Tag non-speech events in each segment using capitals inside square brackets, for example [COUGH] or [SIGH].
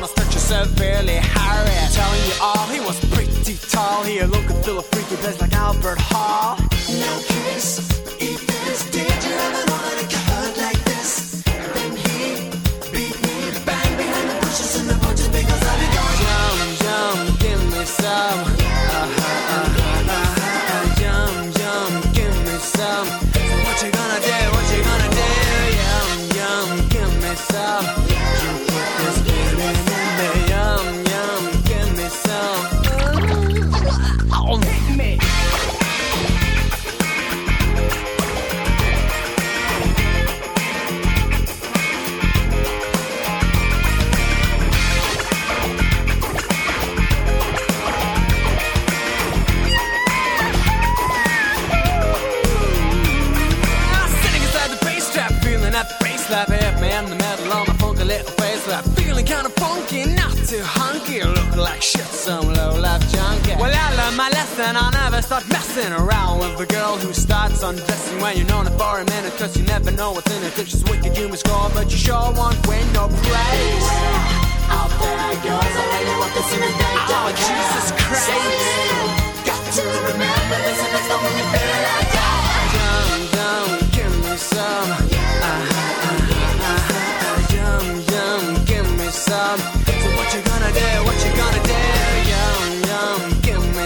gonna stretch you severely. Harry, telling you all he was pretty tall. He looked and feel a freaky place like Albert Hall. No case, lesson, I'll never start messing around with the girl who starts undressing when you're known her for a minute, cause you never know what's in it. If she's wicked, you must score, but you sure won't win no praise. Out there goes, I really want to see me Oh, Jesus Christ. Got to remember this, and it's the when you feel like that. Yum, yum, give me some. Uh-huh, uh-huh, uh-huh. Yum, yum, give me some.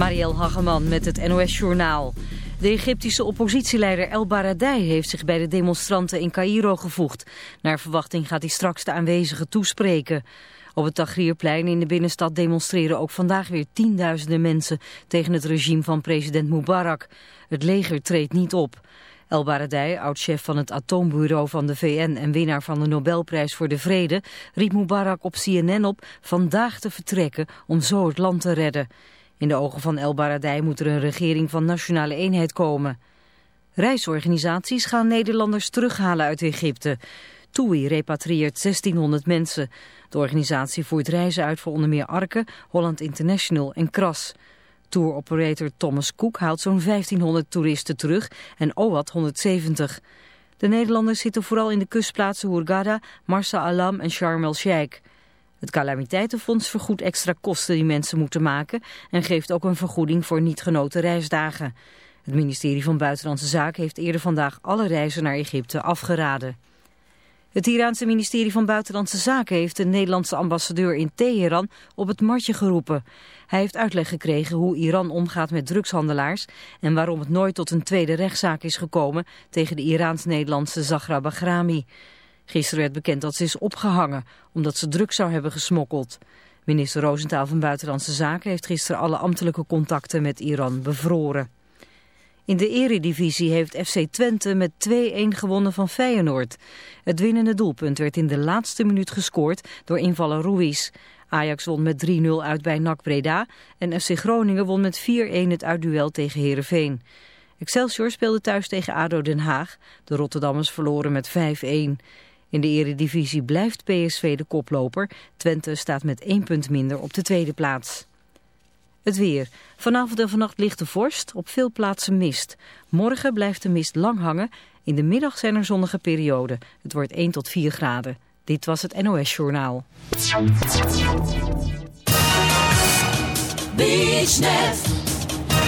Marielle Hageman met het NOS Journaal. De Egyptische oppositieleider El Baradei heeft zich bij de demonstranten in Cairo gevoegd. Naar verwachting gaat hij straks de aanwezigen toespreken. Op het Tahrirplein in de binnenstad demonstreren ook vandaag weer tienduizenden mensen tegen het regime van president Mubarak. Het leger treedt niet op. El Baradei, oud-chef van het atoombureau van de VN en winnaar van de Nobelprijs voor de Vrede, riep Mubarak op CNN op vandaag te vertrekken om zo het land te redden. In de ogen van El Baradei moet er een regering van nationale eenheid komen. Reisorganisaties gaan Nederlanders terughalen uit Egypte. TUI repatrieert 1600 mensen. De organisatie voert reizen uit voor onder meer Arke, Holland International en Kras. Tour-operator Thomas Cook haalt zo'n 1500 toeristen terug en OWAT 170. De Nederlanders zitten vooral in de kustplaatsen Hurghada, Marsa Alam en Sharm el-Sheikh. Het calamiteitenfonds vergoedt extra kosten die mensen moeten maken en geeft ook een vergoeding voor niet genoten reisdagen. Het ministerie van Buitenlandse Zaken heeft eerder vandaag alle reizen naar Egypte afgeraden. Het Iraanse ministerie van Buitenlandse Zaken heeft de Nederlandse ambassadeur in Teheran op het matje geroepen. Hij heeft uitleg gekregen hoe Iran omgaat met drugshandelaars en waarom het nooit tot een tweede rechtszaak is gekomen tegen de Iraans-Nederlandse Zahra Bahrami. Gisteren werd bekend dat ze is opgehangen omdat ze drugs zou hebben gesmokkeld. Minister Roosentaal van Buitenlandse Zaken heeft gisteren alle ambtelijke contacten met Iran bevroren. In de eredivisie heeft FC Twente met 2-1 gewonnen van Feyenoord. Het winnende doelpunt werd in de laatste minuut gescoord door invaller Ruiz. Ajax won met 3-0 uit bij NAC Breda en FC Groningen won met 4-1 het uitduel tegen Heerenveen. Excelsior speelde thuis tegen ADO Den Haag. De Rotterdammers verloren met 5-1. In de eredivisie blijft PSV de koploper. Twente staat met één punt minder op de tweede plaats. Het weer. Vanavond en vannacht ligt de vorst, op veel plaatsen mist. Morgen blijft de mist lang hangen. In de middag zijn er zonnige perioden. Het wordt 1 tot 4 graden. Dit was het NOS Journaal.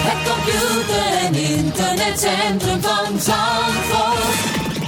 Het computer- en internetcentrum van Zandvoort.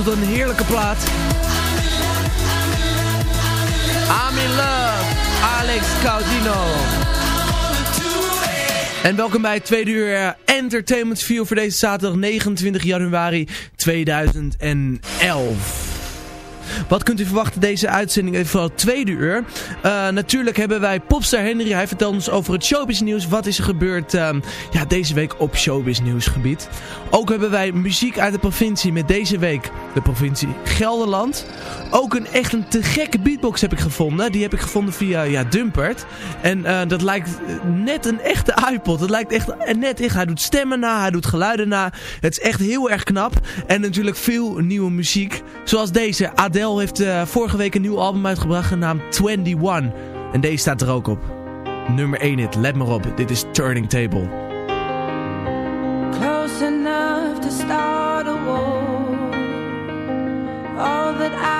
Het een heerlijke plaat. I'm in love, Alex Caudino. En welkom bij het tweede uur eh, Entertainment View voor deze zaterdag 29 januari 2011. Wat kunt u verwachten deze uitzending van het tweede uur? Eh, natuurlijk hebben wij Popstar Henry. Hij vertelt ons over het showbiz nieuws. Wat is er gebeurd ehm, ja, deze week op showbiz nieuwsgebied. Ook hebben wij muziek uit de provincie met deze week de provincie Gelderland. Ook een echt een te gekke beatbox heb ik gevonden. Die heb ik gevonden via ja, Dumpert. En eh, dat lijkt net een echte iPod. Het lijkt echt net echt. Hij doet stemmen na, hij doet geluiden na. Het is echt heel erg knap. En natuurlijk veel nieuwe muziek. Zoals deze. Adele heeft uh, vorige week een nieuw album uitgebracht genaamd 21. En deze staat er ook op. Nummer 1 hit, let maar op. Dit is Turning Table. Close enough to start a war. All that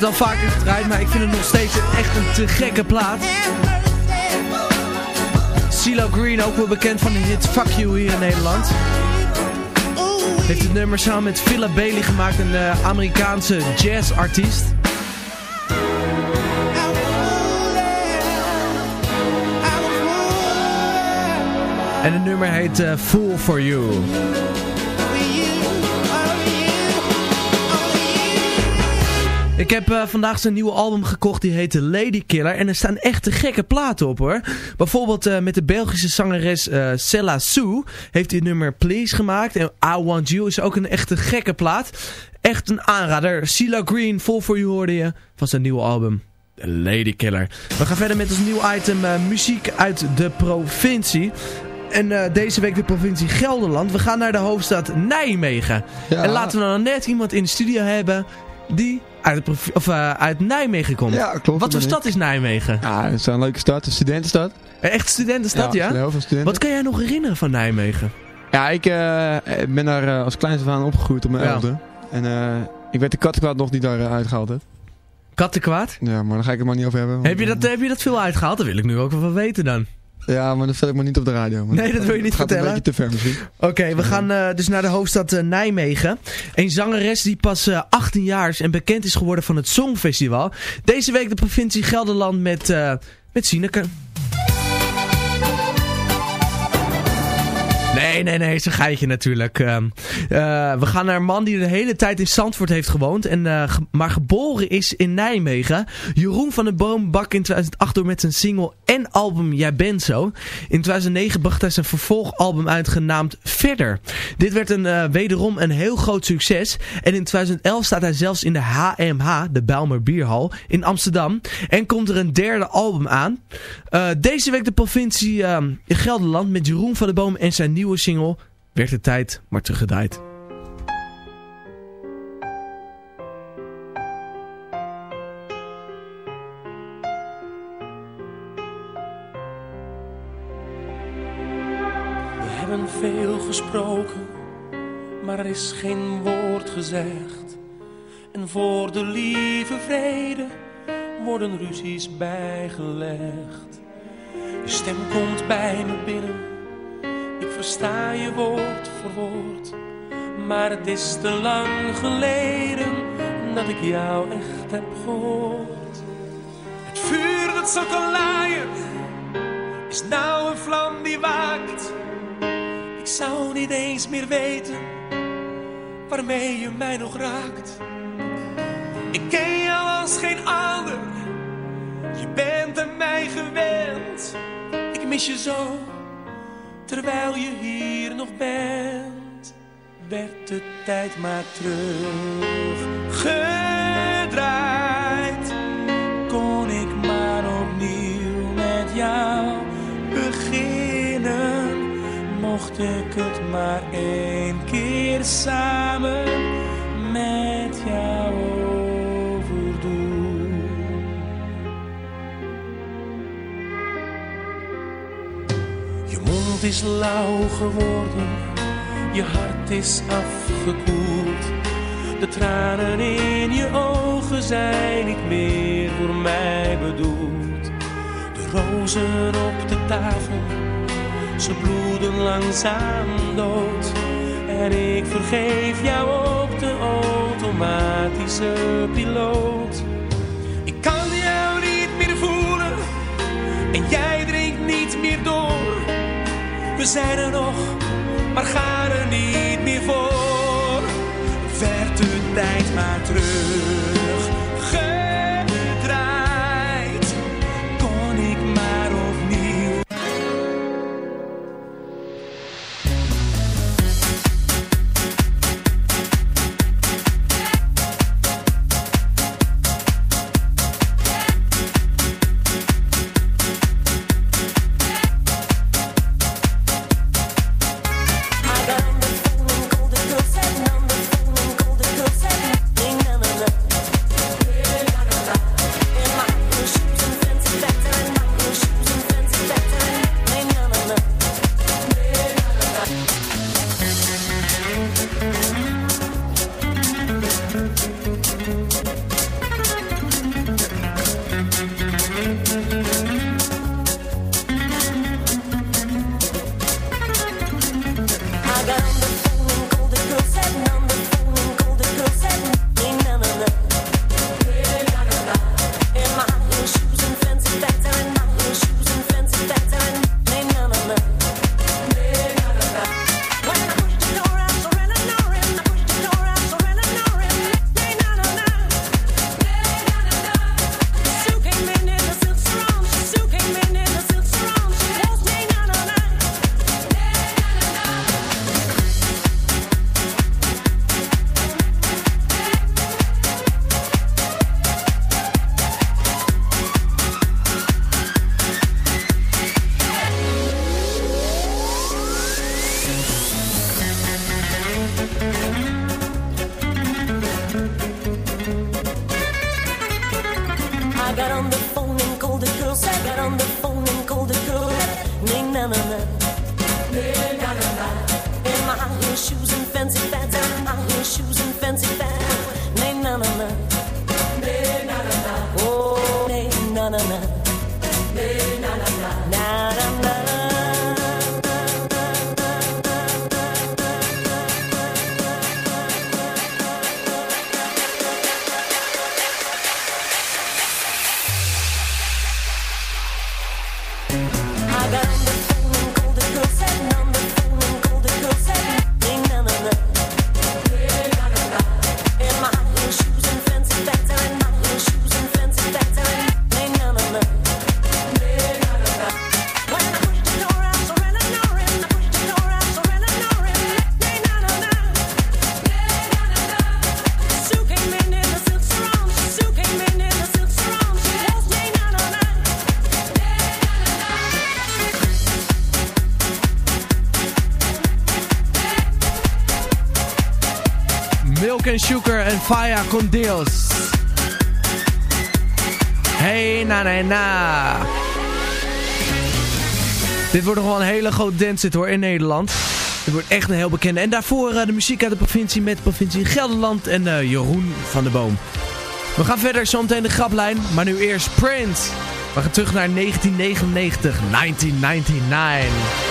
het al vaker gedraaid, maar ik vind het nog steeds echt een te gekke plaat. CeeLo Green, ook wel bekend van de hit Fuck You hier in Nederland. Heeft het nummer samen met Phila Bailey gemaakt, een eh, Amerikaanse jazzartiest. En het nummer heet eh, Fool For You. Ik heb eh, vandaag zijn nieuwe album gekocht, die heet Lady Killer. En er staan echt te gekke platen op hoor. Bijvoorbeeld eh, met de Belgische zangeres uh, Sella Sue heeft hij nummer Please gemaakt. En I Want You is ook een echte gekke plaat. Echt een aanrader. CeeLo Green, Fall For You hoorde je van zijn nieuwe album. Lady Killer. We gaan verder met ons nieuw item muziek uit de provincie. En deze week de provincie Gelderland. We gaan naar de hoofdstad Nijmegen. Ja. En laten we dan net iemand in de studio hebben die uit, of, eh, uit Nijmegen komt. Ja, klopt, Wat voor stad is Nijmegen? Ja, het is een leuke stad, een studentenstad. Een echt studentenstad, ja? zijn heel veel studenten. Wat kan jij nog herinneren van Nijmegen? Ja, ik eh, ben daar eh, als kleins af aan opgegroeid op mijn Ja. elfde. En ik werd de kattenkwaad nog niet daar uitgehaald heb. Kattenkwaad? Ja, maar daar ga ik het maar niet over hebben. Heb je, dat, heb je dat veel uitgehaald? Dat wil ik nu ook wel weten dan. Ja, maar dat vertel ik maar niet op de radio. Nee, dat wil je niet gaat vertellen. een beetje te ver misschien. Oké, we gaan eh, dus naar de hoofdstad eh, Nijmegen. Een zangeres die pas eh, 18 jaar is en bekend is geworden van het Songfestival. Deze week de provincie Gelderland met, met Sineke. Nee, nee, nee, een geitje natuurlijk. Ehm, eh, we gaan naar een man die de hele tijd in Zandvoort heeft gewoond, en, eh, maar geboren is in Nijmegen. Jeroen van den Boom bak in 2008 door met zijn single en album Jij bent zo. In 2009 bracht hij zijn vervolgalbum uit genaamd Verder. Dit werd een, eh, wederom een heel groot succes. En in 2011 staat hij zelfs in de HMH, de Bijlmer Bierhal, in Amsterdam. En komt er een derde album aan. Deze week de provincie eh, in Gelderland met Jeroen van den Boom en zijn nieuwe single Werd de tijd maar teruggedraaid. We hebben veel gesproken, maar er is geen woord gezegd. En voor de lieve vrede worden ruzies bijgelegd. Je stem komt bij me binnen, versta je woord voor woord. Maar het is te lang geleden dat ik jou echt heb gehoord. Het vuur dat zo kan is nou een vlam die waakt. Ik zou niet eens meer weten waarmee je mij nog raakt. Ik ken jou als geen ander, je bent aan mij gewend. Ik mis je zo, terwijl je hier nog bent. Werd de tijd maar teruggedraaid. Kon ik maar opnieuw met jou beginnen. Mocht ik het maar één keer samen met Mond is lauw geworden, je hart is afgekoeld. De tranen in je ogen zijn niet meer voor mij bedoeld. De rozen op de tafel, ze bloeden langzaam dood. En ik vergeef jou op de automatische piloot. We zijn er nog, maar gaan er niet meer voor. Werd de tijd maar teruggedraaid. Fire con Dios. Hey na na na. Dit wordt nog wel een hele grote dance hoor in Nederland. Dit wordt echt een heel bekende. En daarvoor eh, de muziek uit de provincie met provincie Gelderland en eh, Jeroen van de Boom. We gaan verder zometeen de graplijn, maar nu eerst Prince. We gaan terug naar 1999, 1999.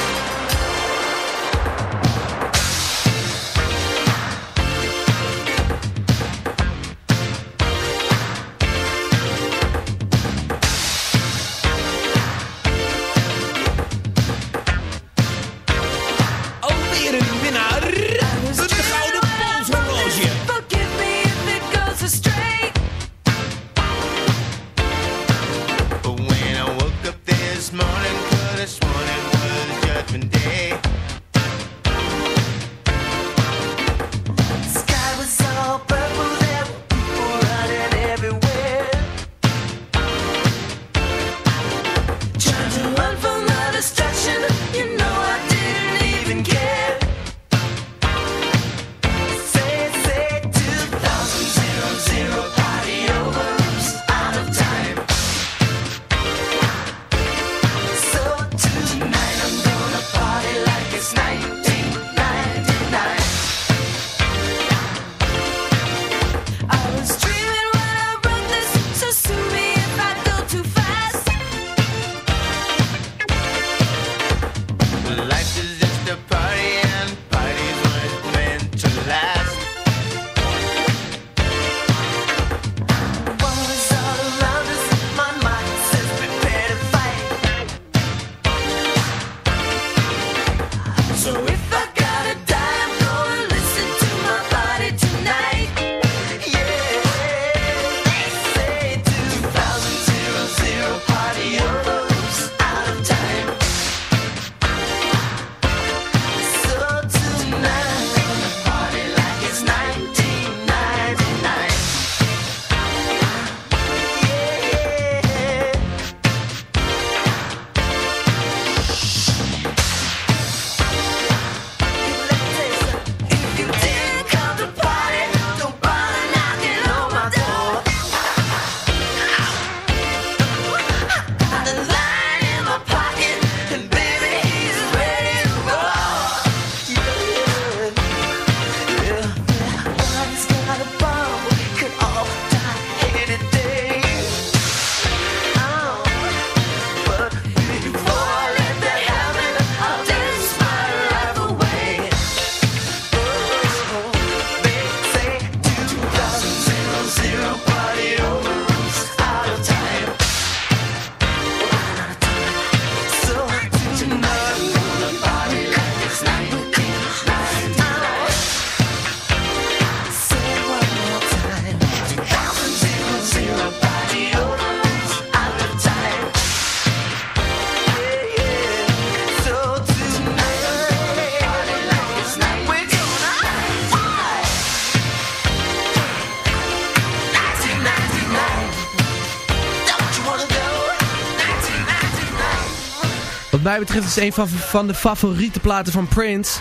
mij betreft is het een van, van de favoriete platen van Prince.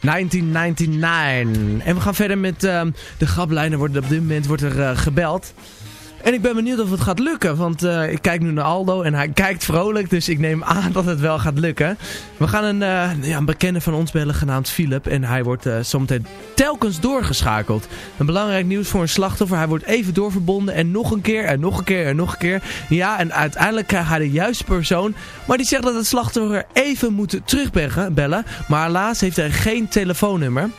1999. En we gaan verder met ehm, de graplijnen. Worden, op dit moment wordt er eh, gebeld. En ik ben benieuwd of het gaat lukken, want eh, ik kijk nu naar Aldo en hij kijkt vrolijk, dus ik neem aan dat het wel gaat lukken. We gaan een, eh, ja, een bekende van ons bellen genaamd Philip en hij wordt eh, zometeen telkens doorgeschakeld. Een belangrijk nieuws voor een slachtoffer, hij wordt even doorverbonden en nog een keer en nog een keer en nog een keer. Ja, en uiteindelijk krijgt hij de juiste persoon, maar die zegt dat het slachtoffer even moet terugbellen, maar helaas heeft hij geen telefoonnummer.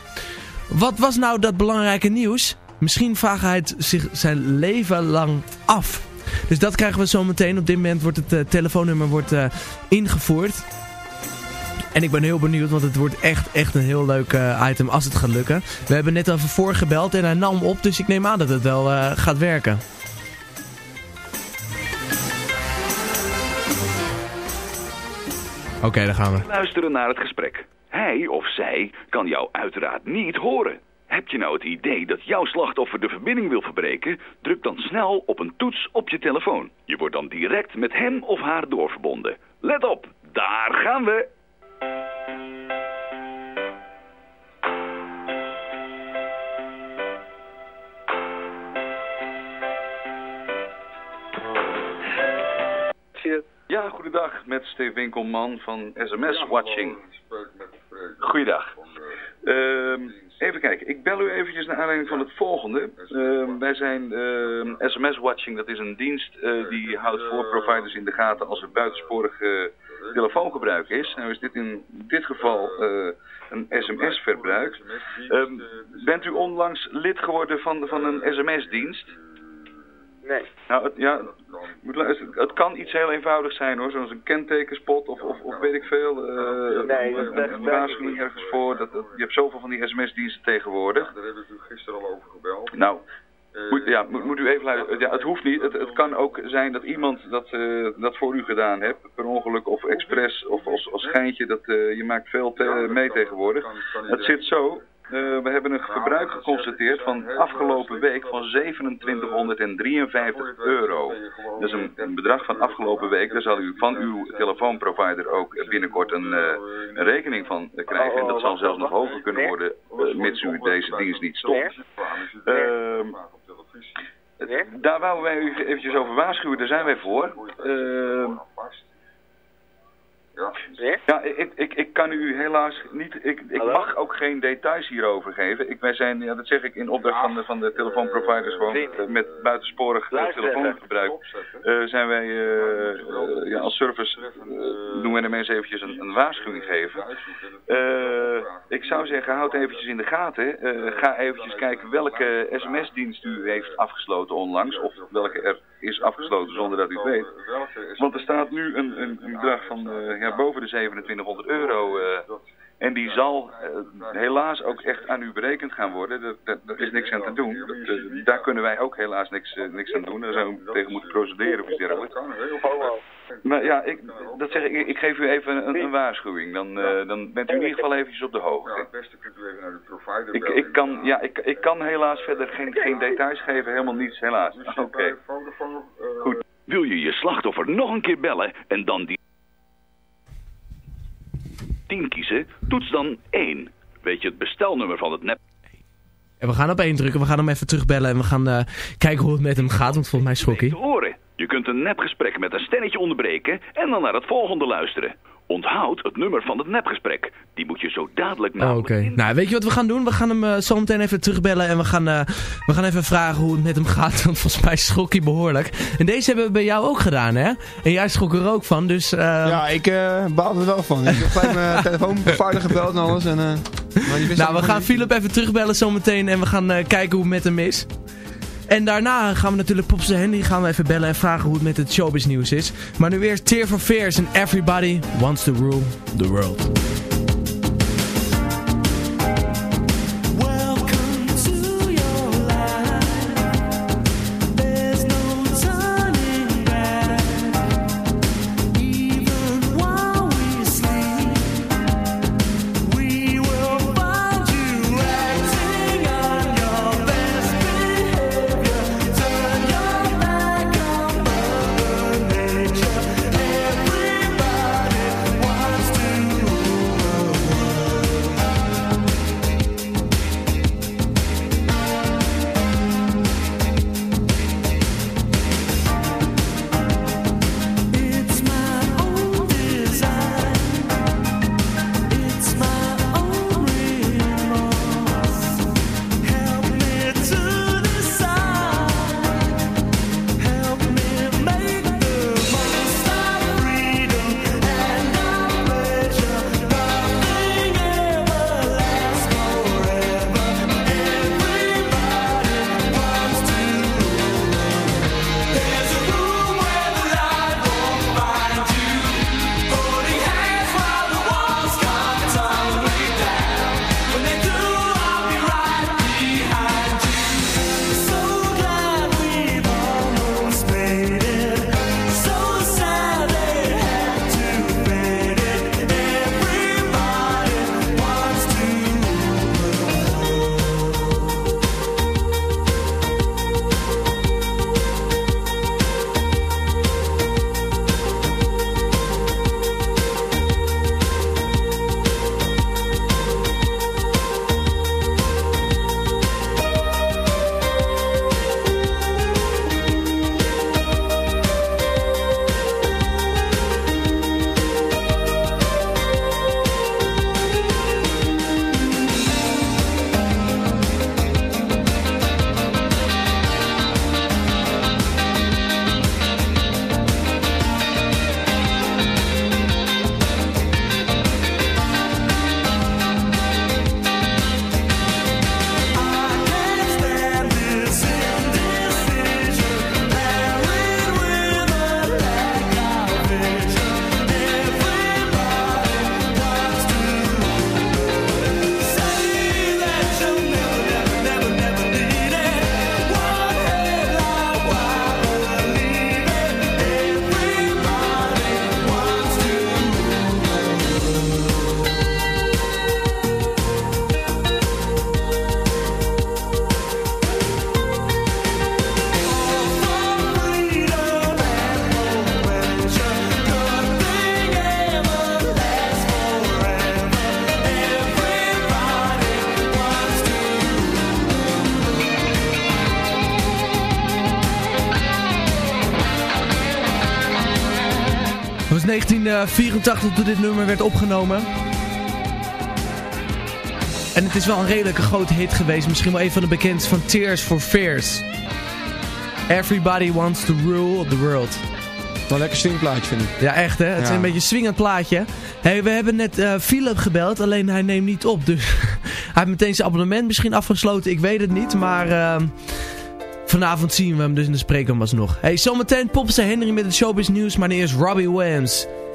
Wat was nou dat belangrijke nieuws? Misschien vraagt hij zich zijn leven lang af. Dus dat krijgen we zo meteen. Op dit moment wordt het eh, telefoonnummer wordt, eh, ingevoerd. En ik ben heel benieuwd, want het wordt echt, echt een heel leuk eh, item als het gaat lukken. We hebben net even voorgebeld en hij nam op, dus ik neem aan dat het wel gaat werken. Oké, daar gaan we. Luisteren naar het gesprek. Hij of zij kan jou uiteraard niet horen. Heb je nou het idee dat jouw slachtoffer de verbinding wil verbreken? Druk dan snel op een toets op je telefoon. Je wordt dan direct met hem of haar doorverbonden. Let op, daar gaan we! Ja, goedendag met Steve Winkelman van SMS Watching. Goeiedag. Ehm, even kijken, ik bel u eventjes naar aanleiding van het volgende. Ehm, wij zijn ehm, SMS Watching, dat is een dienst eh, die houdt voor providers in de gaten als er buitensporig telefoongebruik is. Nou is dit in dit geval eh, een sms-verbruik. Ehm, bent u onlangs lid geworden van, van een sms-dienst? Nee. Nou, het, ja, moet luisteren, het kan iets heel eenvoudigs zijn hoor, zoals een kentekenspot of, of, of weet ik veel. eh, Nee, dat- een, dat- een dat- waarschuwing ergens voor. Dat, dat- je hebt zoveel van die sms-diensten tegenwoordig. Daar hebben we u gisteren al over gebeld. Nou, moet, ja, moet, moet u even luisteren. Ja, het hoeft niet. Het, het kan ook zijn dat iemand dat, eh, dat voor u gedaan heeft. Per ongeluk of expres of als, als schijntje. Dat, eh, je maakt veel te- mee tegenwoordig. Het zit zo. Eh, we hebben een verbruik geconstateerd van afgelopen week van 2753 euro. Dat is een, bedrag van afgelopen week. Daar zal u van uw telefoonprovider ook binnenkort een, eh, een rekening van krijgen. En dat zal zelfs nog hoger kunnen worden, eh, mits u deze dienst niet stopt. Ehm, daar wouden wij u eventjes over waarschuwen, daar zijn wij voor. Ja, ik, ik, ik kan u helaas niet, ik, ik mag ook geen details hierover geven. Ik, wij zijn, ja, dat zeg ik in opdracht van de, van de telefoonproviders gewoon, eh, met buitensporig telefoongebruik. eh, zijn wij eh, ja, als service, doen wij de mensen eventjes een, een waarschuwing geven. Ik zou zeggen, houd eventjes in de gaten. Ga eventjes kijken welke sms-dienst u heeft afgesloten onlangs. Of welke er is afgesloten zonder dat u het weet. Want er staat nu een, een, een bedrag van eh, ja, boven de 2700 euro. eh, en die zal eh, helaas ook echt aan u berekend gaan worden. Daar is niks aan te doen. Dat, eh, daar kunnen wij ook helaas niks, eh, niks aan doen. Daar zouden we tegen moeten procederen of iets dergelijks. Maar ja, ik, dat zeg ik, ik geef u even een, een waarschuwing. Dan, eh, dan bent u in ieder geval eventjes op de hoogte. het beste kunt u even naar de provider Ik, ik, kan, ja, ik, ik kan helaas verder geen, geen details geven, helemaal niets, helaas. Oké. Goed. Wil je je slachtoffer nog een keer bellen en dan die 10 kiezen? Toets dan 1. Weet je het bestelnummer van het nep... En we gaan op één drukken, we gaan hem even terugbellen en we gaan eh, kijken hoe het met hem gaat, want volgens mij schrok hij. Je kunt een nepgesprek met een stelletje onderbreken en dan naar het volgende luisteren. Onthoud het nummer van het nepgesprek. Die moet je zo dadelijk Oh, namelijk Oké, nou weet je wat we gaan doen? We gaan hem eh, zo meteen even terugbellen en we gaan, eh, we gaan even vragen hoe het met hem gaat. [LAUGHS] Want volgens mij schrok hij behoorlijk. En deze hebben we bij jou ook gedaan, hè? En jij schrok er ook van, dus... Ja, ik uh, baalde er wel van. Ik heb gelijk mijn [LAUGHS] telefoonprovider gebeld en alles. En, uh, nou, we gaan Philip even terugbellen zometeen en we gaan uh, kijken hoe het met hem is. En daarna gaan we natuurlijk Popster Henry gaan we even bellen en vragen hoe het met het showbiz nieuws is. Maar nu eerst Tear for Fears en Everybody Wants to Rule the World. 1984 toen dit nummer werd opgenomen. En het is wel een redelijke grote hit geweest. Misschien wel een van de bekendste van Tears for Fears. Everybody wants to rule the world. Wel lekker swingplaatje vind ik. Ja, echt hè. Het is een beetje een swingend plaatje. Hey, we hebben net eh, Philip gebeld, alleen hij neemt niet op. Dus [LAUGHS] hij heeft meteen zijn abonnement misschien afgesloten. Ik weet het niet, maar ehm, vanavond zien we hem dus in de spreekkamer alsnog. Hey, zometeen Popse Henry met het showbiz nieuws, maar nu eerst Robbie Williams.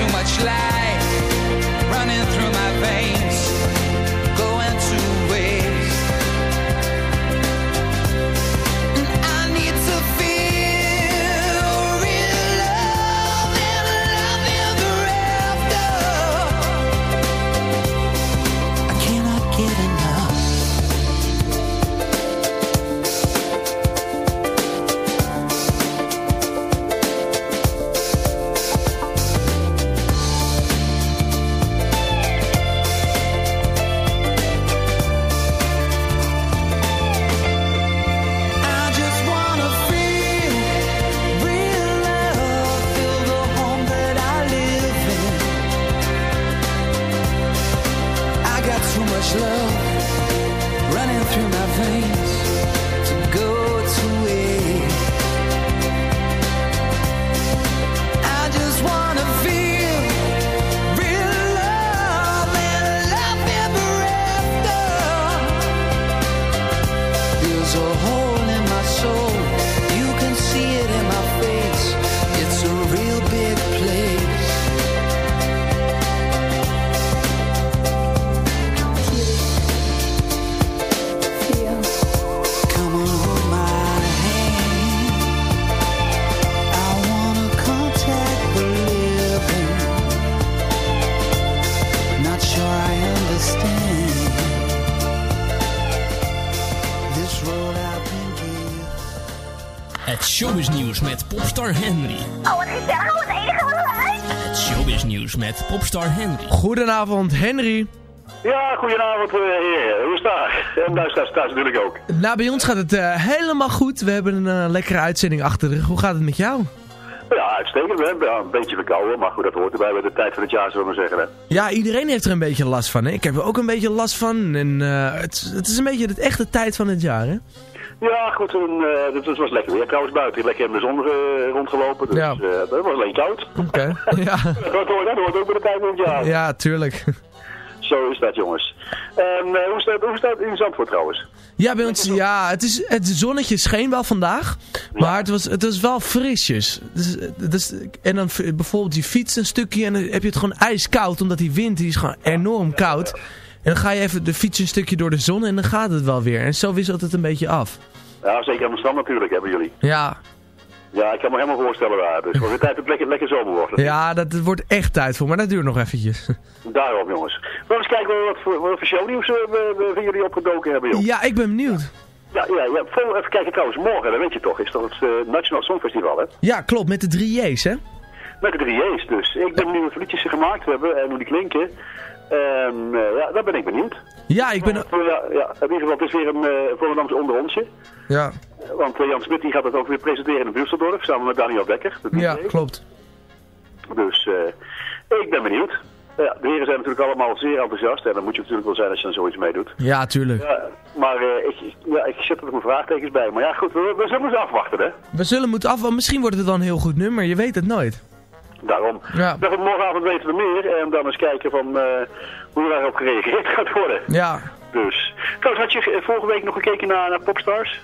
too much life popstar Henry. Goedenavond, Henry. Ja, goedenavond eh, heren. Hoe is het daar? En luisteraars thuis natuurlijk ook. Nou, bij ons gaat het eh, helemaal goed. We hebben een eh, lekkere uitzending achter de rug. Hoe gaat het met jou? Ja, uitstekend. Hè? Ja, een beetje verkouden, maar goed, dat hoort erbij bij de tijd van het jaar, zullen we maar zeggen. Hè? Ja, iedereen heeft er een beetje last van. Hè? Ik heb er ook een beetje last van. En eh, het, het is een beetje de echte tijd van het jaar, hè? Ja, goed, en, eh, het, was lekker weer trouwens buiten. Lekker in de zon eh, rondgelopen, dus Ja. het was alleen koud. Oké. [LAUGHS] Ja. dat, hoort, dat hoort ook bij de tijd van het jaar. ja, tuurlijk. Zo is dat, jongens. En eh, hoe, staat, hoe staat het in Zandvoort trouwens? Ja, bij ons, ja, het, is, het zonnetje scheen wel vandaag, maar het was, het was wel frisjes. Dus, dus, en dan bijvoorbeeld die fiets een stukje en dan heb je het gewoon ijskoud, omdat die wind die is gewoon enorm koud. En dan ga je even de fiets een stukje door de zon en dan gaat het wel weer. En zo wisselt het een beetje af. Ja, zeker Amsterdam natuurlijk, hebben jullie. Ja, Ja, ik kan me helemaal voorstellen waar. Dus voor de [LAUGHS] tijd dat het lekker, lekker zomer wordt. Ja, dat wordt echt tijd voor, maar dat duurt nog eventjes. [LAUGHS] Daarom, jongens. Maar eens kijken wat voor, wat voor shownieuws eh, we, we, we jullie opgedoken hebben, joh. Ja, ik ben benieuwd. Ja, ja, ja. Vol, even kijken trouwens, morgen, dat weet je toch, is toch het eh, Nationaal Songfestival, hè? Ja, klopt, met de drie J's, hè? Met de drie J's dus. Ik ben benieuwd wat liedjes ze gemaakt hebben en hoe die klinken. Eh, ja, daar ben ik benieuwd. Ja, ik ben... Ja, ja, in ieder geval, het is weer een uh, Volendamse onderonsje. Ja. Want uh, Jan Smit die gaat het ook weer presenteren in Düsseldorf, samen met Daniel Dekker. Ja, klopt. Dus uh, ik ben benieuwd. Ja, de heren zijn natuurlijk allemaal zeer enthousiast en dan moet je natuurlijk wel zijn als je dan zoiets meedoet. Ja, tuurlijk. Ja, maar uh, ik, ja, ik zet er nog mijn vraagtekens bij. Maar ja, goed, we, we zullen eens afwachten, hè. We zullen moeten afwachten. Misschien wordt het dan een heel goed nummer, je weet het nooit. Daarom. Ja. Dat morgenavond weten we meer en dan eens kijken van uh, hoe daarop gereageerd [LAUGHS] gaat worden. Ja. Dus. Trouwens, had je vorige week nog gekeken naar, naar Popstars?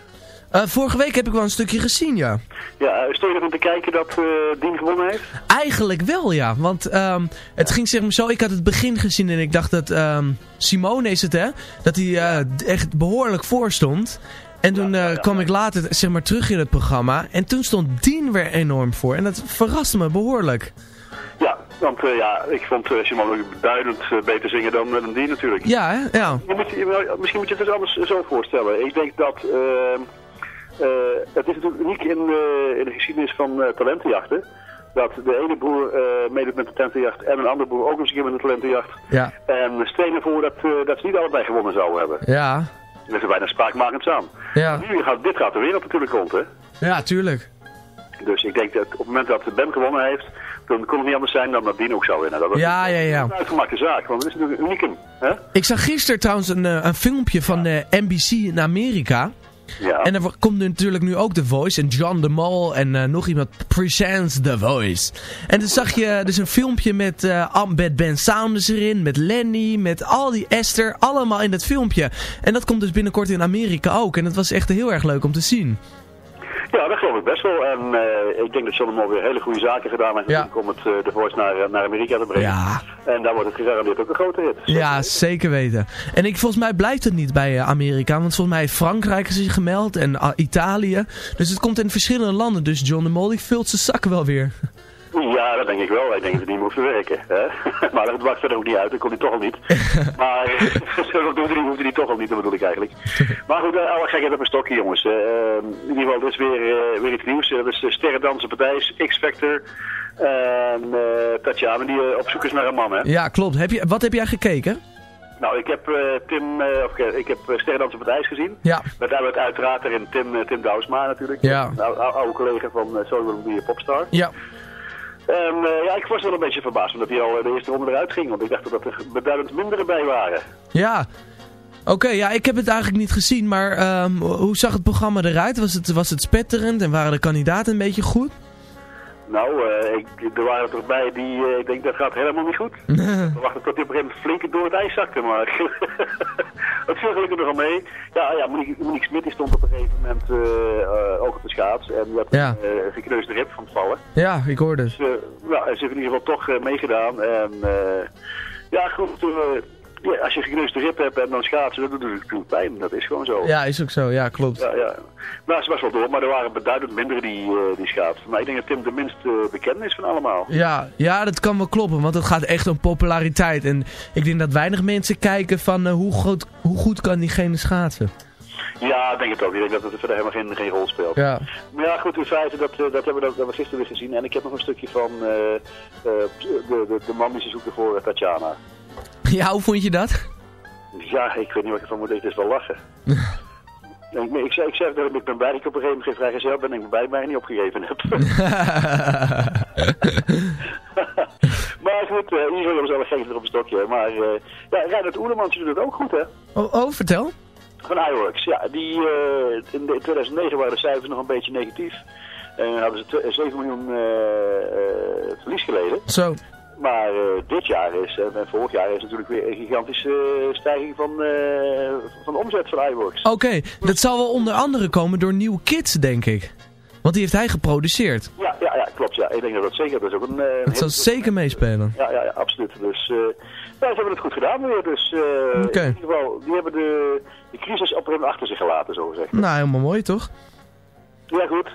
Uh, vorige week heb ik wel een stukje gezien, ja. Ja, stond je ervan te kijken dat uh, Dien gewonnen heeft? Eigenlijk wel, ja. Want um, het ging zeg maar zo, ik had het begin gezien en ik dacht dat um, Simone is het, hè? Dat hij uh, echt behoorlijk voor stond. En toen ja. kwam ik later zeg maar, terug in het programma. En toen stond Dien weer enorm voor. En dat verraste me behoorlijk. Ja, want uh, ja, ik vond uh, Simone beduidend uh, beter zingen dan, dan die natuurlijk. Ja, hè? Ja. Je moet, je, misschien moet je het dus anders zo voorstellen. Ik denk dat... Uh, het is natuurlijk uniek in, in de geschiedenis van talentenjachten. Dat de ene boer meedoet met de talentenjacht en een andere boer ook eens een keer met de talentenjacht. Ja. En we steden ervoor dat, dat ze niet allebei gewonnen zouden hebben. Ja. Dat is bijna spraakmakend aan. Ja. Nu gaat, dit gaat de wereld natuurlijk rond, hè? Ja, tuurlijk. Dus ik denk dat op het moment dat Ben gewonnen heeft, dan kon het niet anders zijn dan dat Dien ook zou winnen. Dat ja, ja, ja. een uitgemaakte zaak, want het is natuurlijk een unicum. Hè? Ik zag gisteren trouwens een, een filmpje van de NBC in Amerika. En er komt nu natuurlijk nu ook The Voice en John de Mol en uh, nog iemand presents The Voice. En dan zag je dus een filmpje met, uh, met Ben Saunders erin, met Lenny, met al die Esther, allemaal in dat filmpje. En dat komt dus binnenkort in Amerika ook. En dat was echt heel erg leuk om te zien. Ja, dat geloof ik best wel. En uh, ik denk dat John de Mol weer hele goede zaken gedaan heeft ja. om het uh, The Voice naar, naar Amerika te brengen. Ja. En daar wordt het gegarandeerd ook een grote hit. Ja, zeker weten. En ik, volgens mij blijft het niet bij Amerika, want volgens mij Frankrijk zich gemeld en Italië. Dus het komt in verschillende landen, dus John de Mol vult zijn zakken wel weer. [LAUGHS] Ja, dat denk ik wel. Ik denk dat het niet moet werken. Hè? [LAUGHS] maar dat maakt verder ook niet uit. Dat kon hij toch al niet. [LAUGHS] maar dat hoefde hij, hij toch al niet, dat bedoel ik eigenlijk. maar goed, uh, alle gekheid op een stokje, jongens. Uh, in ieder geval, dit is weer, uh, weer iets nieuws. Dat is de Sterrendansen Partij, X-Factor. En Tatjana, die op zoek is naar een man, hè? Ja, klopt. Heb je, wat heb jij gekeken? Nou, ik heb uh, Tim, uh, of ik heb uh, Sterrendansen op het ijs gezien. Ja. Met daaruit uiteraard erin Tim, Tim Douwsma natuurlijk. Ja. Een oude, oude collega van uh, Sorry Popstar. Ja. En uh, ja, ik was wel een beetje verbaasd omdat hij al de eerste ronde eruit ging. Want ik dacht dat er beduidend minder bij waren. Ja. Oké, ja, ik heb het eigenlijk niet gezien, maar um, hoe zag het programma eruit? Was het, was het spetterend en waren de kandidaten een beetje goed? Nou, uh, ik, er waren er bij die, uh, ik denk dat gaat helemaal niet goed. [LAUGHS] We wachten tot hij op een gegeven moment flink door het ijs zakte, maar [LAUGHS] het viel gelukkig nogal mee. Ja, ja Monique, Monique Smit stond op een gegeven moment uh, ook op de schaats en die had ja. een gekneusde rib van het vallen. Ja, ik hoorde het. Dus ja, ze heeft in ieder geval toch meegedaan en ja goed, ja, als je gekneusde rib hebt en dan schaatsen, dat doet natuurlijk pijn. Dat is gewoon zo. Ja, is ook zo. Ja, klopt. Ja, ja. Nou, ze was wel door, maar er waren beduidend minder die, uh, die schaatsen. Maar ik denk dat Tim de minst uh, bekend is van allemaal. Ja, ja, dat kan wel kloppen, want het gaat echt om populariteit. En ik denk dat weinig mensen kijken van uh, hoe, goed, hoe goed kan diegene schaatsen. Ja, ik denk het ook. Ik denk dat het verder helemaal geen, geen rol speelt. Ja. Maar ja, goed, in feite, dat, dat, hebben we, dat, dat we gisteren weer gezien. En ik heb nog een stukje van de, de, de man die ze zoeken voor Tatjana. [LAUGHS] Ja, hoe vond je dat? Ja, ik weet niet wat ik ervan moet. Het is wel lachen. [LAUGHS] ik, ik, ik zeg dat ik ben blij dat ik op een gegeven moment geen vrijgezel ben en ik bij mij niet opgegeven heb. [LAUGHS] maar goed, uh, ieder geval zelf geven er op een stokje. Maar uh, ja, Reinhard Oerlemans doet het ook goed, hè? Oh, oh vertel. Van iWorks, ja. Die, uh, in, in 2009 waren de cijfers nog een beetje negatief. En hadden ze 7 miljoen verlies geleden. Zo. Maar uh, dit jaar is, en uh, vorig jaar is natuurlijk weer een gigantische uh, stijging van, van omzet van iWorks. Oké, okay, dat zal wel onder andere komen door New Kids, denk ik. Want die heeft hij geproduceerd. Ja, ja, ja klopt. Ja. Ik denk dat dat zeker dat is. Ook een, dat zal zeker meespelen. Ja, ja, ja absoluut. Dus ja, ze hebben het goed gedaan weer. Dus okay. in ieder geval, die hebben de, de crisis op hun achter zich gelaten, zo gezegd. Nou, helemaal mooi toch? Ja, goed.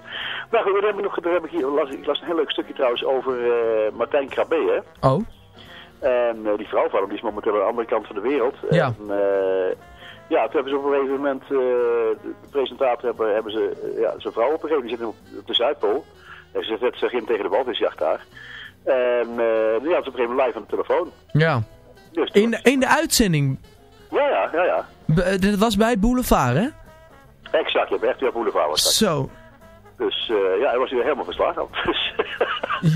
Nou goed, dan heb ik nog, heb ik hier, las, ik las een heel leuk stukje trouwens over eh, Martijn Krabbe, hè. Oh, En eh, die vrouw van hem, die is momenteel aan de andere kant van de wereld. Ja. En, eh, ja, toen hebben ze op een gegeven moment, de, presentator hebben, hebben ze, ja, zijn vrouw op een gegeven moment, die zit op, op de Zuidpool. En ze zet zich in tegen de walvisjacht daar. En uh, die had ze op een gegeven moment live aan de telefoon. ja. Dus In de, in de uitzending, Ja, ja, ja, ja. b- dat was bij Boulevard, hè? Exact, je hebt echt weer Boulevard was dat. Zo. Dus eh, ja, hij was weer helemaal verslagen. [LAUGHS] Dus,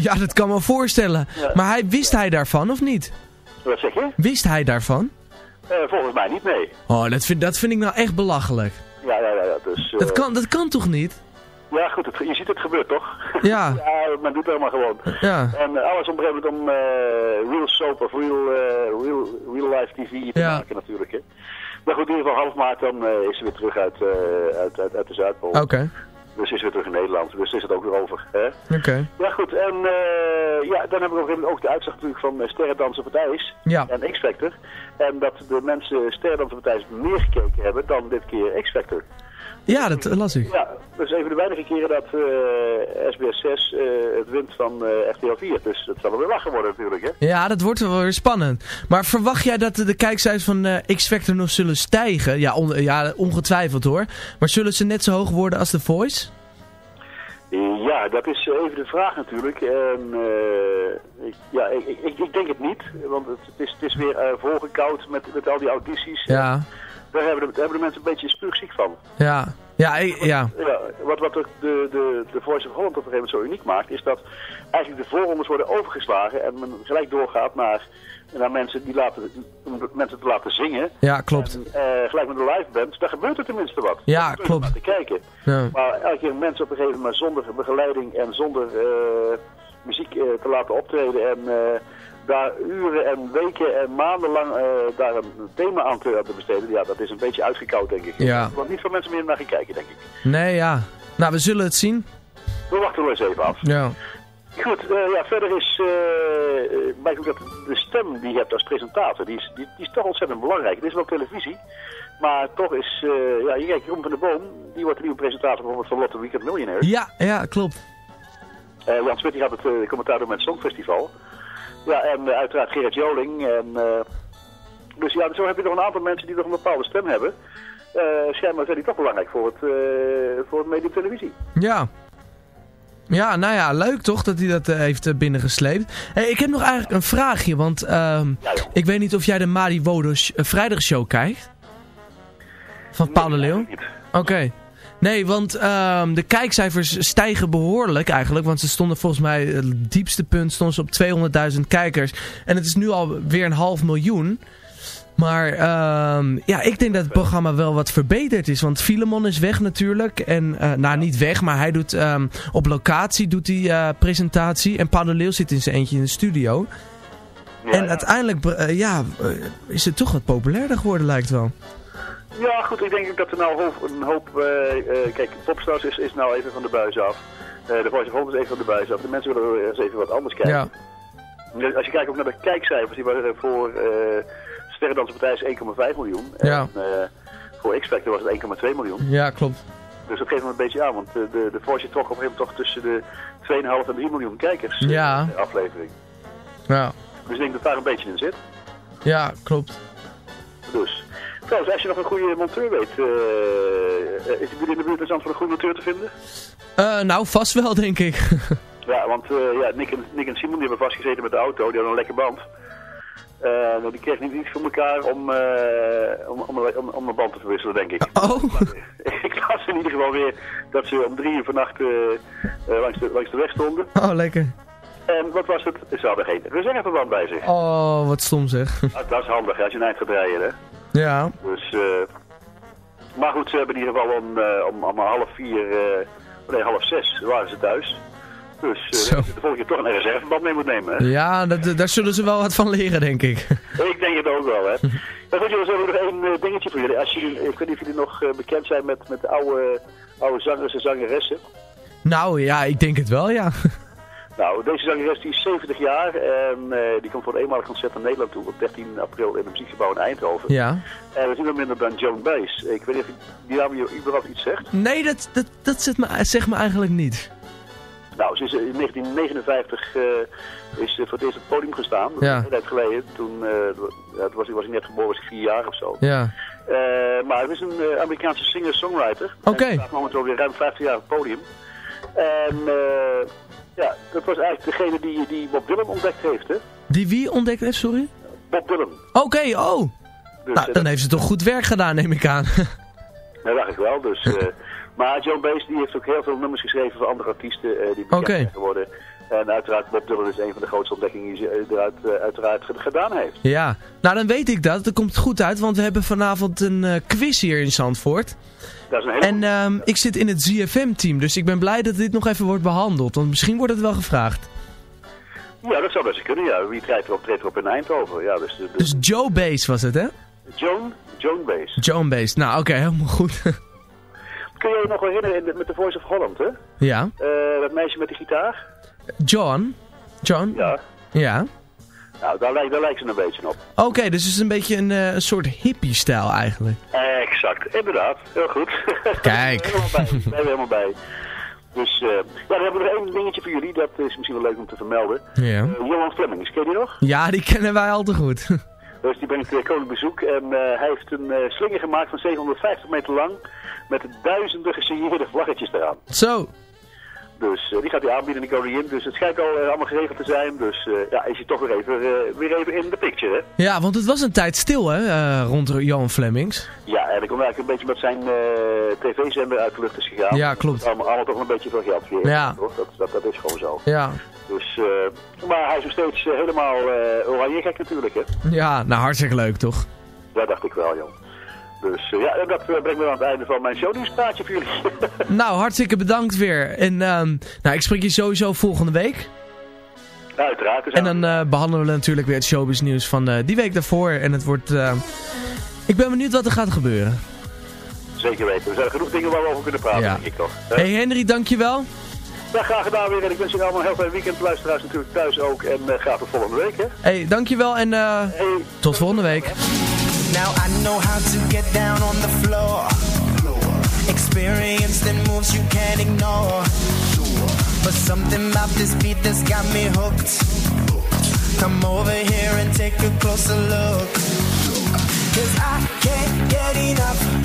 Ja, dat kan me voorstellen. Ja. Maar hij, wist hij daarvan of niet? wat zeg je? Wist hij daarvan? Eh, volgens mij niet, nee. Oh, dat vind, dat vind ik nou echt belachelijk. Ja, ja, ja, ja. Dus, eh, Dat kan, dat kan toch niet? Ja, goed, het, je ziet het gebeurt toch? [LAUGHS] Ja. ja, men doet het helemaal gewoon. Ja. En alles op een gegeven moment om real soap of real, real, real life tv te Ja. maken natuurlijk. Hè. Maar goed, in ieder geval half maart dan is ze weer terug uit, uit, uit, uit de Zuidpool. Oké. Dus is weer terug in Nederland. Dus is het ook weer over. Hè? Oké. Ja goed, en eh, ja, dan hebben we op ook de uitslag natuurlijk van uh, Sterrendansen Partijs Ja. en X-Factor. En dat de mensen Sterrendansen Partijs meer gekeken hebben dan dit keer X-Factor. Ja, dat eh, las ik. Ja, dat is een van de weinige keren dat eh, SBS 6 eh, het wint van eh RTL 4. Dus dat zal wel weer lachen worden natuurlijk, hè? Ja, dat wordt wel weer spannend. Maar verwacht jij dat de kijkcijfers van eh, X-Factor nog zullen stijgen? Ja, on- ja, ongetwijfeld hoor. Maar zullen ze net zo hoog worden als The Voice? Ja, dat is even de vraag natuurlijk. En, eh, ik, ja, ik, ik, ik denk het niet, want het, is, het is weer eh volgekoud met, met al die audities. Ja, Daar hebben de, hebben de mensen een beetje spuugziek van. ja, ja, ik- ja. Ja, wat, wat de, de, de, de Voice of Holland op een gegeven moment zo uniek maakt, is dat eigenlijk de voorrondes worden overgeslagen en men gelijk doorgaat naar, naar mensen die laten, mensen te laten zingen. Ja, klopt. En, eh, gelijk met een live band, daar gebeurt er tenminste wat. Ja, klopt. maar te kijken. Ja. Maar elke keer mensen op een gegeven moment zonder begeleiding en zonder eh, muziek eh, te laten optreden en daar uren en weken en maandenlang eh, daar een thema aan te, aan te besteden, ja, dat is een beetje uitgekoud denk ik. Ja. Want niet veel mensen meer naar gaan kijken, denk ik. Nee, ja. Nou, we zullen het zien. We wachten nog eens even af. Ja. Goed, eh, ja, verder is, eh uh, blijkt ook dat de stem die je hebt als presentator, die is, die, die is toch ontzettend belangrijk. Het is wel televisie, maar toch is, eh, ja, je kijkt Jeroen van de Boom, die wordt de nieuwe presentator bijvoorbeeld van Lotte Weekend Millionaires. Ja, ja, klopt. Eh, Jan Smit die gaat het uh, commentaar doen met het Songfestival. Ja, en uh, uiteraard Gerard Joling. En, uh, dus ja, zo heb je nog een aantal mensen die nog een bepaalde stem hebben. Uh, schijnbaar zijn die toch belangrijk voor het, voor het medium televisie. Ja. Ja, nou ja, leuk toch dat hij dat uh, heeft uh, binnengesleept. Hey, ik heb nog eigenlijk een vraagje, want uh, ja, ik weet niet of jij de Mari Wodos vrijdagshow kijkt. Van Paul de Leeuw? Oké. Okay. Nee, want um, de kijkcijfers stijgen behoorlijk eigenlijk. Want ze stonden volgens mij, het diepste punt stonden ze op 200.000 kijkers. En het is nu alweer een half miljoen. Maar um, ja, ik denk dat het programma wel wat verbeterd is. Want Filemon is weg natuurlijk. En, uh, nou niet weg, maar hij doet um, op locatie doet hij uh, presentatie. En Paul de Leeuw zit in zijn eentje in de studio. Ja, en ja. uiteindelijk ja, is het toch wat populairder geworden lijkt wel. Ja, goed, ik denk dat er nou een hoop... Uh, kijk, Popstars is, is nou even van de buis af. Uh, de Voice of Holland is even van de buis af. De mensen willen eens even wat anders kijken. Ja. Als je kijkt ook naar de kijkcijfers, die waren voor uh, Sterrendansenpartij is 1,5 miljoen. Ja. En voor X-Factor was het 1,2 miljoen. Ja, klopt. Dus dat geeft me een beetje aan, want de, de, Voice trok op een gegeven moment toch tussen de 2,5 en 3 miljoen kijkers. Ja. De aflevering. Ja. Dus ik denk dat daar een beetje in zit. Ja, klopt. Dus. Trouwens, als je nog een goede monteur weet, uh, is er in de buurt een voor een goede monteur te vinden? Uh, nou, vast wel, denk ik. [LAUGHS] ja, want uh, ja, Nick, en, Nick en Simon die hebben vastgezeten met de auto, die hadden een lekker band. Uh, die kreeg niet iets voor elkaar om, om, om, om, om een band te verwisselen, denk ik. Oh! [LAUGHS] ik las in ieder geval weer dat ze om drie uur vannacht langs, de, langs de weg stonden. Oh, lekker. En wat was het? Ze hadden geen reserveband bij zich. Oh, wat stom zeg. Ah, dat is handig als je een eind gaat rijden, hè? Ja. Dus, uh, maar goed, ze hebben in ieder geval om, uh, om, om half vier, uh, nee half zes waren ze thuis. Dus uh, de volgende keer toch een reserveband mee moet nemen. Hè? Ja, dat, daar zullen ze wel wat van leren, denk ik. [LAUGHS] ik denk het ook wel, hè. maar goed, jongens, we hebben nog één dingetje voor jullie. Als jullie. Ik weet niet of jullie nog bekend zijn met, met de oude, oude zangers en zangeressen. Nou ja, ik denk het wel, ja. [LAUGHS] Nou, deze zangeres die is 70 jaar en eh, die komt voor een eenmalig concert naar Nederland toe op 13 april in het muziekgebouw in Eindhoven. Ja. En dat is niemand minder dan Joan Baez. Ik weet niet of die naam je überhaupt iets zegt. Nee, dat, dat, dat zegt, me, zegt me eigenlijk niet. Nou, ze is in 1959 eh, is ze voor het eerst op het podium gestaan. Dat Ja. een tijd geleden. Toen, eh, toen was, was ik net geboren, was ik vier jaar of zo. Ja. Eh, maar het is een eh, Amerikaanse singer-songwriter. Oké. En staat momenteel weer ruim 50 jaar op het podium. En eh, ja, dat was eigenlijk degene die, die Bob Dylan ontdekt heeft, hè? Die wie ontdekt heeft, sorry? Bob Dylan. Oké, oh. Dus, nou, eh, dan heeft ze toch goed werk gedaan, neem ik aan. [LAUGHS] Dat dacht ik wel. Dus, eh, [LAUGHS] maar Joan Baez die heeft ook heel veel nummers geschreven voor andere artiesten eh, die bekend zijn geworden. En uiteraard Bob Dylan is een van de grootste ontdekkingen die ze eruit, eh, uiteraard ge- gedaan heeft. ja. Nou, dan weet ik dat. Dat komt goed uit, want we hebben vanavond een eh, quiz hier in Zandvoort. Dat is een hele... En ehm, ik zit in het ZFM-team, dus ik ben blij dat dit nog even wordt behandeld. Want misschien wordt het wel gevraagd. Ja, dat zou best kunnen, ja. Wie treedt erop, treedt erop in Eindhoven? Ja, dus, de, de- Dus Joe Bass was het, hè? Joan, Joan Baez. Joan Bass. Nou, oké, helemaal goed. Kun je je nog wel herinneren in- met de Voice of Holland, hè? ja. Eh, dat meisje met die gitaar? John? John? Ja. Ja. Nou, daar lijkt, daar lijkt ze een beetje op. Oké, dus het is een beetje een, eh, soort hippie-stijl eigenlijk. Exact, inderdaad. Heel goed. [LAUGHS] Kijk. helemaal bij. Daar zijn we helemaal bij. Dus, eh, ja, dan hebben we nog één dingetje voor jullie. Dat is misschien wel leuk om te vermelden. Ja. Eh, Johan Flemings, ken je die nog? Ja, die kennen wij al te goed. [LAUGHS] Dus die ben ik uh, koning bezoek. En hij heeft een slinger gemaakt van 750 meter lang. Met duizenden gesigneerde vlaggetjes eraan. Zo. Dus eh, die gaat hij aanbieden in de koningin. Dus het schijnt al eh, allemaal geregeld te zijn. Dus eh, ja, is hij toch weer even, weer even in de picture, hè? Ja, want het was een tijd stil, hè, rond Johan Flemings. Ja, en ik kom eigenlijk een beetje met zijn tv-zender uit de lucht is gegaan. Ja, klopt. Allemaal, allemaal toch een beetje veel geld weer. Ja. Toch? Dat, dat, dat is gewoon zo. Ja. Dus, maar hij is nog steeds helemaal oranje gek natuurlijk, hè? Ja, nou hartstikke leuk, toch? Dat dacht ik wel, joh. Dus eh, ja, dat eh, brengt me aan het einde van mijn shownieuwspraatje voor jullie. [LAUGHS] Nou, hartstikke bedankt weer. En ehm, nou, ik spreek je sowieso volgende week. Uiteraard. Dus En dan eh, behandelen we natuurlijk weer het showbiz nieuws van die week daarvoor. En het wordt... ik ben benieuwd wat er gaat gebeuren. Zeker weten. Er zijn genoeg dingen waar we over kunnen praten, Ja. denk ik toch. Hey Henry, dankjewel. Ja, graag gedaan weer. En ik wens jullie allemaal een heel fijn weekend. Luisteraars natuurlijk thuis ook. En graag tot volgende week, hè. Hey, dankjewel en tot volgende week. Now I know how to get down on the floor. Experienced in moves you can't ignore. But something about this beat that's got me hooked. Come over here and take a closer look. Cause I can't get enough.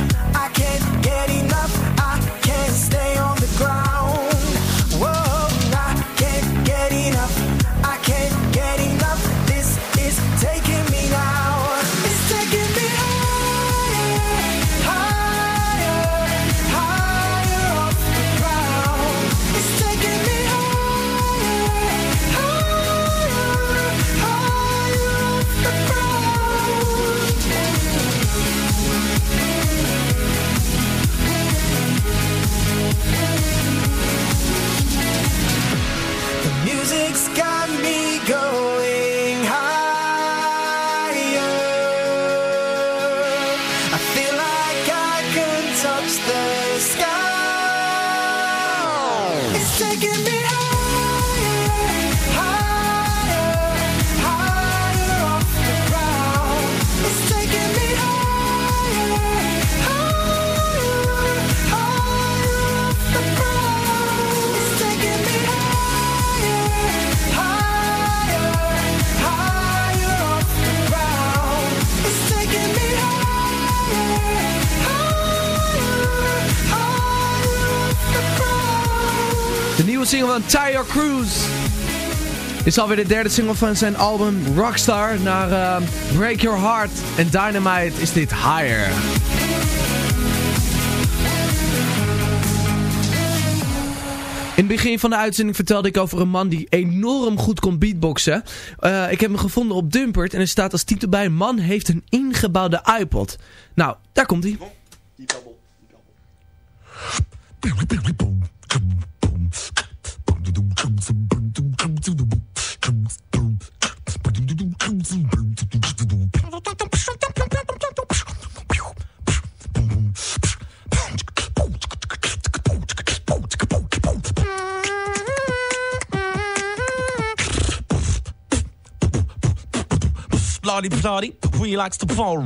Single van Tyre Cruise. Dit is alweer de derde single van zijn album Rockstar. Naar eh, Break Your Heart en Dynamite is dit Higher. In het begin van de uitzending vertelde ik over een man die enorm goed kon beatboxen. Eh, ik heb hem gevonden op Dumpert en er staat als titel bij... Man heeft een ingebouwde iPod. Nou, daar komt hij. Bloody bloody, we likes to fall.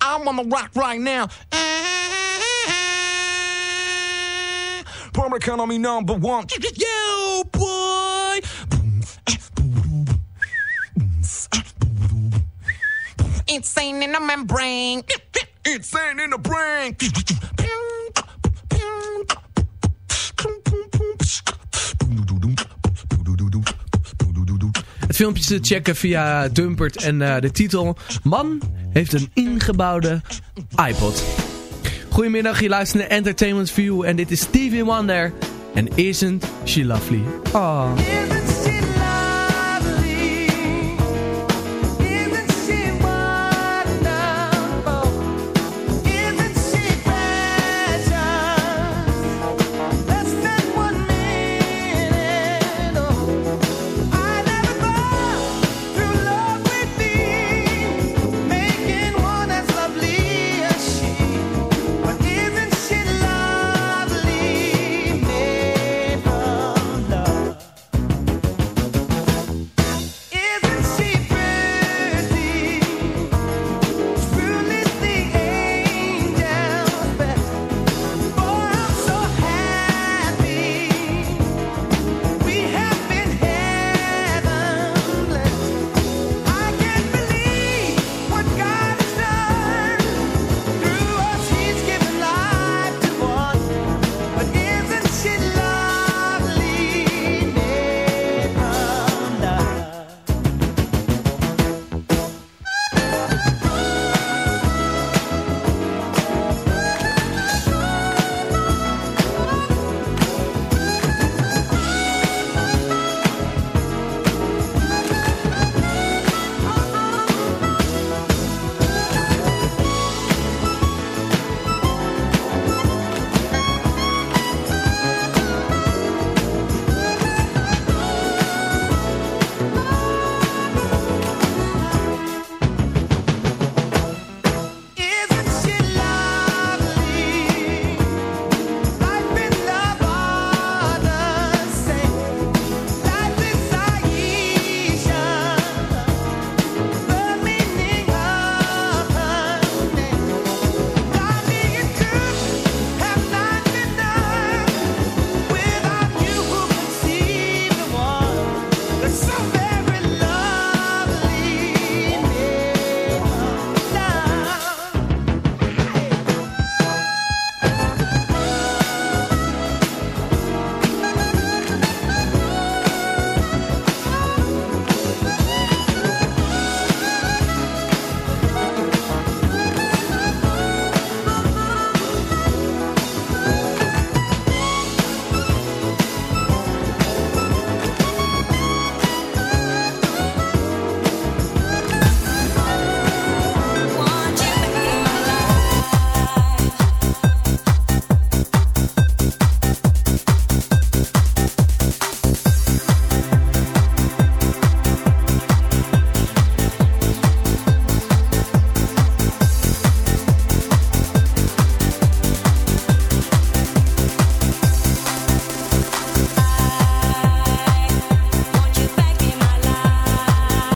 I'm on the rock right now. Public economy number one. Yo, boy. Insane in the membrane. Insane in the brain. Het filmpje te checken via Dumpert en eh, de titel... Man heeft een ingebouwde iPod. Goedemiddag, je luistert naar Entertainment View en dit is Stevie Wonder en Isn't She Lovely. Oh.